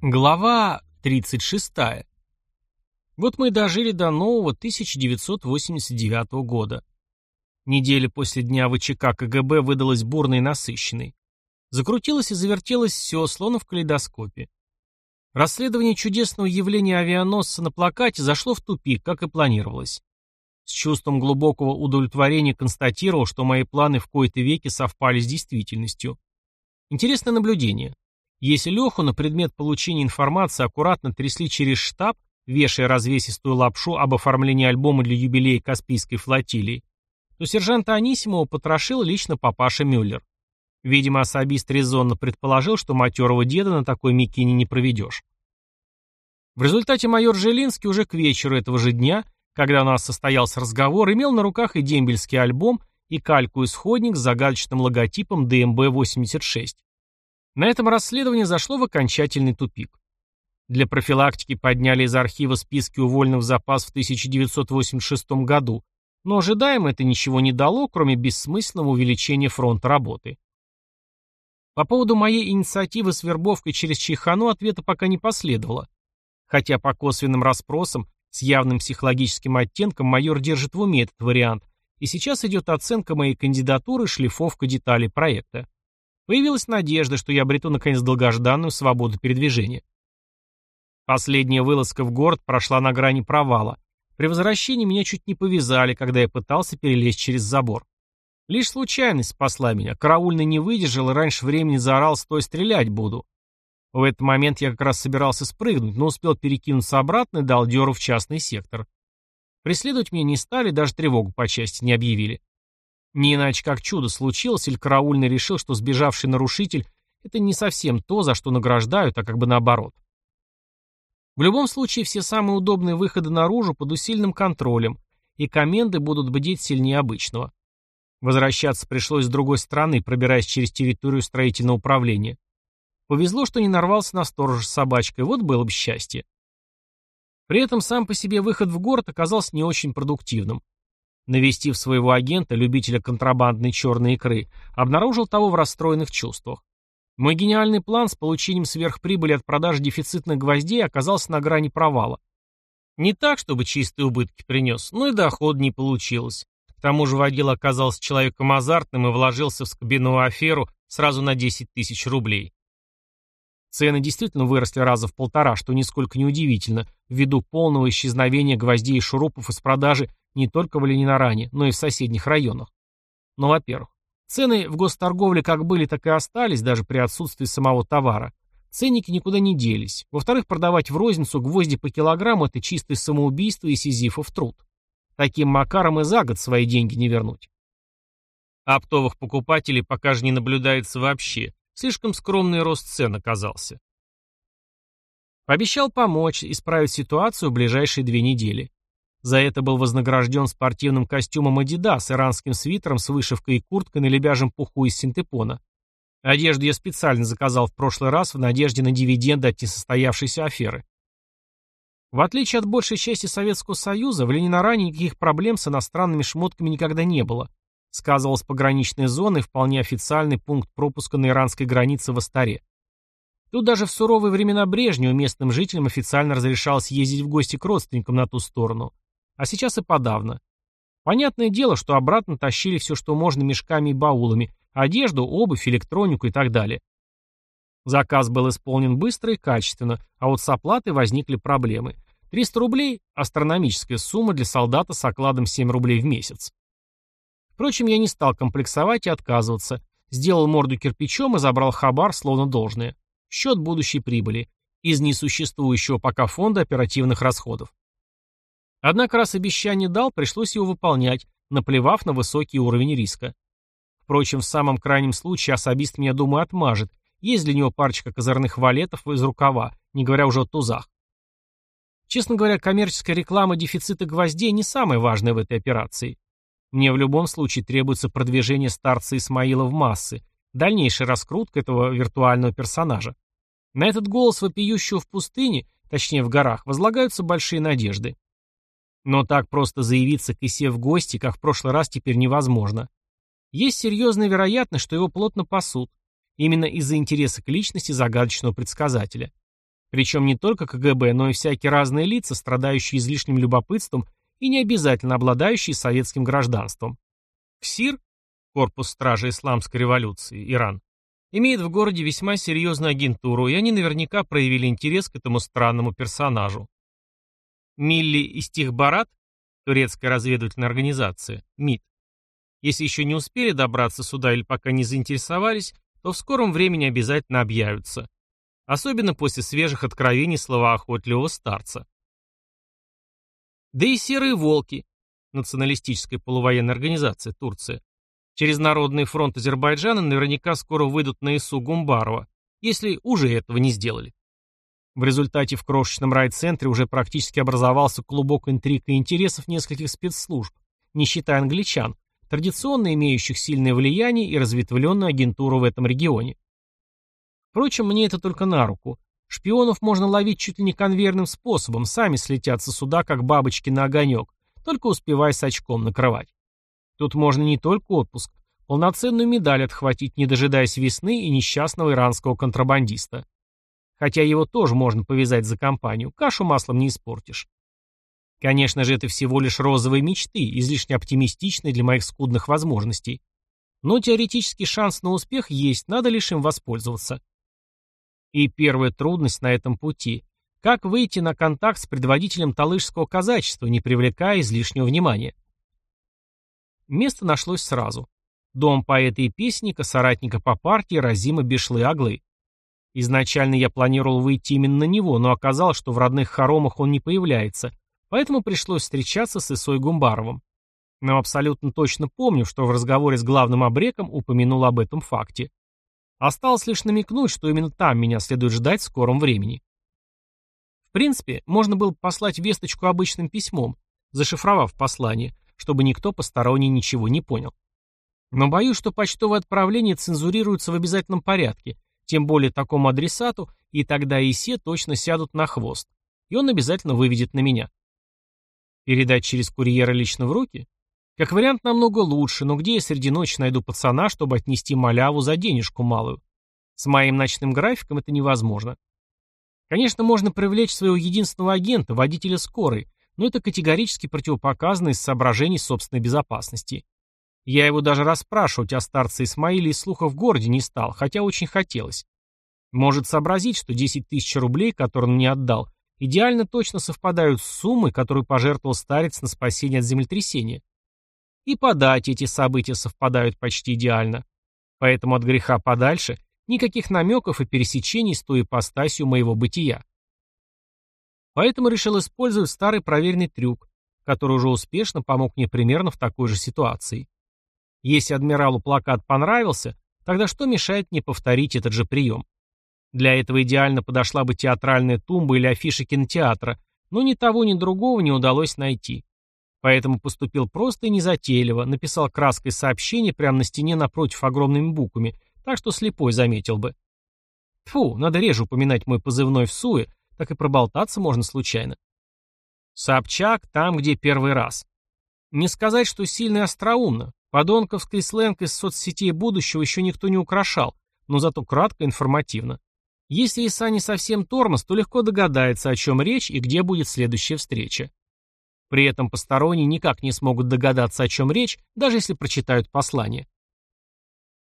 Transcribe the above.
Глава 36. Вот мы и дожили до нового 1989 года. Неделя после дня ВЧК КГБ выдалась бурной и насыщенной. Закрутилось и завертелось все, словно в калейдоскопе. Расследование чудесного явления авианосца на плакате зашло в тупик, как и планировалось. С чувством глубокого удовлетворения констатировал, что мои планы в кои-то веки совпали с действительностью. Интересное наблюдение. Если Леху на предмет получения информации аккуратно трясли через штаб, вешая развесистую лапшу об оформлении альбома для юбилея Каспийской флотилии, то сержанта Анисимова потрошил лично папаша Мюллер. Видимо, особист резонно предположил, что матерого деда на такой микине не проведешь. В результате майор Желинский уже к вечеру этого же дня, когда у нас состоялся разговор, имел на руках и дембельский альбом, и кальку-исходник с загадочным логотипом ДМБ-86. На этом расследование зашло в окончательный тупик. Для профилактики подняли из архива списки уволенных в запас в 1986 году, но ожидаемо это ничего не дало, кроме бессмысленного увеличения фронта работы. По поводу моей инициативы с вербовкой через Чайхану ответа пока не последовало. Хотя по косвенным расспросам с явным психологическим оттенком майор держит в уме этот вариант, и сейчас идет оценка моей кандидатуры шлифовка деталей проекта. Появилась надежда, что я обрету наконец долгожданную свободу передвижения. Последняя вылазка в город прошла на грани провала. При возвращении меня чуть не повязали, когда я пытался перелезть через забор. Лишь случайность спасла меня. Караульный не выдержал и раньше времени заорал «стой, стрелять буду». В этот момент я как раз собирался спрыгнуть, но успел перекинуться обратно и дал дёру в частный сектор. Преследовать меня не стали, даже тревогу по части не объявили. Не иначе как чудо случилось, или караульный решил, что сбежавший нарушитель – это не совсем то, за что награждают, а как бы наоборот. В любом случае, все самые удобные выходы наружу под усиленным контролем, и коменды будут бдеть сильнее обычного. Возвращаться пришлось с другой стороны, пробираясь через территорию строительного управления. Повезло, что не нарвался на сторожа с собачкой, вот было бы счастье. При этом сам по себе выход в город оказался не очень продуктивным. Навестив своего агента, любителя контрабандной черной икры, обнаружил того в расстроенных чувствах. Мой гениальный план с получением сверхприбыли от продажи дефицитных гвоздей оказался на грани провала. Не так, чтобы чистые убытки принес, но и доход не получилось. К тому же водила оказался человеком азартным и вложился в скобяную аферу сразу на 10 тысяч рублей. Цены действительно выросли раза в полтора, что нисколько не удивительно, ввиду полного исчезновения гвоздей и шурупов из продажи не только в Ленинаране, но и в соседних районах. Но, во-первых, цены в госторговле как были, так и остались, даже при отсутствии самого товара. Ценники никуда не делись. Во-вторых, продавать в розницу гвозди по килограмму – это чистое самоубийство и сизифов труд. Таким макаром и за год свои деньги не вернуть. Оптовых покупателей пока же не наблюдается вообще. Слишком скромный рост цен оказался. Пообещал помочь, исправить ситуацию в ближайшие две недели. За это был вознагражден спортивным костюмом Adidas, иранским свитером с вышивкой и курткой на лебяжем пуху из синтепона. Одежду я специально заказал в прошлый раз в надежде на дивиденды от несостоявшейся аферы. В отличие от большей части Советского Союза, в Ленинаране никаких проблем с иностранными шмотками никогда не было. Сказывалась пограничная зона и вполне официальный пункт пропуска на иранской границе в Астаре. Тут даже в суровые времена Брежнева местным жителям официально разрешалось ездить в гости к родственникам на ту сторону. А сейчас и подавно. Понятное дело, что обратно тащили все, что можно мешками и баулами, одежду, обувь, электронику и так далее. Заказ был исполнен быстро и качественно, а вот с оплатой возникли проблемы. 300 рублей – астрономическая сумма для солдата с окладом 7 рублей в месяц. Впрочем, я не стал комплексовать и отказываться. Сделал морду кирпичом и забрал хабар, словно должное. Счет будущей прибыли. Из несуществующего пока фонда оперативных расходов. Однако раз обещание дал, пришлось его выполнять, наплевав на высокий уровень риска. Впрочем, в самом крайнем случае особист меня, думаю, отмажет. Есть для него парочка козырных валетов из рукава, не говоря уже о тузах. Честно говоря, коммерческая реклама дефицита гвоздей не самая важная в этой операции. Мне в любом случае требуется продвижение старца Исмаила в массы, дальнейшая раскрутка этого виртуального персонажа. На этот голос вопиющего в пустыне, точнее в горах, возлагаются большие надежды. Но так просто заявиться к Исе в гости, как в прошлый раз, теперь невозможно. Есть серьезная вероятность, что его плотно пасут. Именно из-за интереса к личности загадочного предсказателя. Причем не только КГБ, но и всякие разные лица, страдающие излишним любопытством и не обязательно обладающие советским гражданством. КСИР, Корпус Стражи Исламской революции, Иран, имеет в городе весьма серьезную агентуру, и они наверняка проявили интерес к этому странному персонажу. Милли Истихбарат, турецкая разведывательная организация, МИД, если еще не успели добраться сюда или пока не заинтересовались, то в скором времени обязательно объявятся. Особенно после свежих откровений словоохотливого старца. Да и серые волки, националистическая полувоенная организация Турция, через Народный фронт Азербайджана наверняка скоро выйдут на ИСУ Гумбарова, если уже этого не сделали. В результате в крошечном райцентре уже практически образовался клубок интриг и интересов нескольких спецслужб, не считая англичан, традиционно имеющих сильное влияние и разветвленную агентуру в этом регионе. Впрочем, мне это только на руку. Шпионов можно ловить чуть ли не конвейерным способом, сами слетятся сюда, как бабочки на огонек, только успевай с очком накрывать. Тут можно не только отпуск, полноценную медаль отхватить, не дожидаясь весны и несчастного иранского контрабандиста. Хотя его тоже можно повязать за компанию, кашу маслом не испортишь. Конечно же, это всего лишь розовые мечты, излишне оптимистичные для моих скудных возможностей. Но теоретический шанс на успех есть, надо лишь им воспользоваться. И первая трудность на этом пути – как выйти на контакт с предводителем талышского казачества, не привлекая излишнего внимания. Место нашлось сразу. Дом поэта и песника, соратника по партии Разима Бешлы-Аглы. Изначально я планировал выйти именно на него, но оказалось, что в родных хоромах он не появляется, Поэтому пришлось встречаться с Исой Гумбаровым. Но абсолютно точно помню, что в разговоре с главным обреком упомянул об этом факте. Осталось лишь намекнуть, что именно там меня следует ждать в скором времени. В принципе, можно было послать весточку обычным письмом, зашифровав послание, чтобы никто посторонний ничего не понял. Но боюсь, что почтовое отправление цензурируется в обязательном порядке, тем более такому адресату, и тогда и все точно сядут на хвост, и он обязательно выведет на меня. Передать через курьера лично в руки? Как вариант намного лучше, но где я среди ночи найду пацана, чтобы отнести маляву за денежку малую? С моим ночным графиком это невозможно. Конечно, можно привлечь своего единственного агента, водителя скорой, но это категорически противопоказано из соображений собственной безопасности. Я его даже расспрашивать о старце Исмаиле из слуха в городе не стал, хотя очень хотелось. Может сообразить, что 10 тысяч рублей, которые он мне отдал, идеально точно совпадают с суммой, которую пожертвовал старец на спасение от землетрясения. И по дате эти события совпадают почти идеально. Поэтому от греха подальше никаких намеков и пересечений с той ипостасью моего бытия. Поэтому решил использовать старый проверенный трюк, который уже успешно помог мне примерно в такой же ситуации. Если адмиралу плакат понравился, тогда что мешает мне повторить этот же прием? Для этого идеально подошла бы театральная тумба или афиша кинотеатра, но ни того, ни другого не удалось найти. Поэтому поступил просто и незатейливо, написал краской сообщение прямо на стене напротив огромными буквами, так что слепой заметил бы. Фу, надо реже упоминать мой позывной в суе, так и проболтаться можно случайно. Собчак там, где первый раз. Не сказать, что сильно остроумно. Подонковский сленг из соцсетей будущего еще никто не украшал, но зато кратко и информативно. Если Иса не совсем тормоз, то легко догадается, о чем речь и где будет следующая встреча. При этом посторонние никак не смогут догадаться, о чем речь, даже если прочитают послание.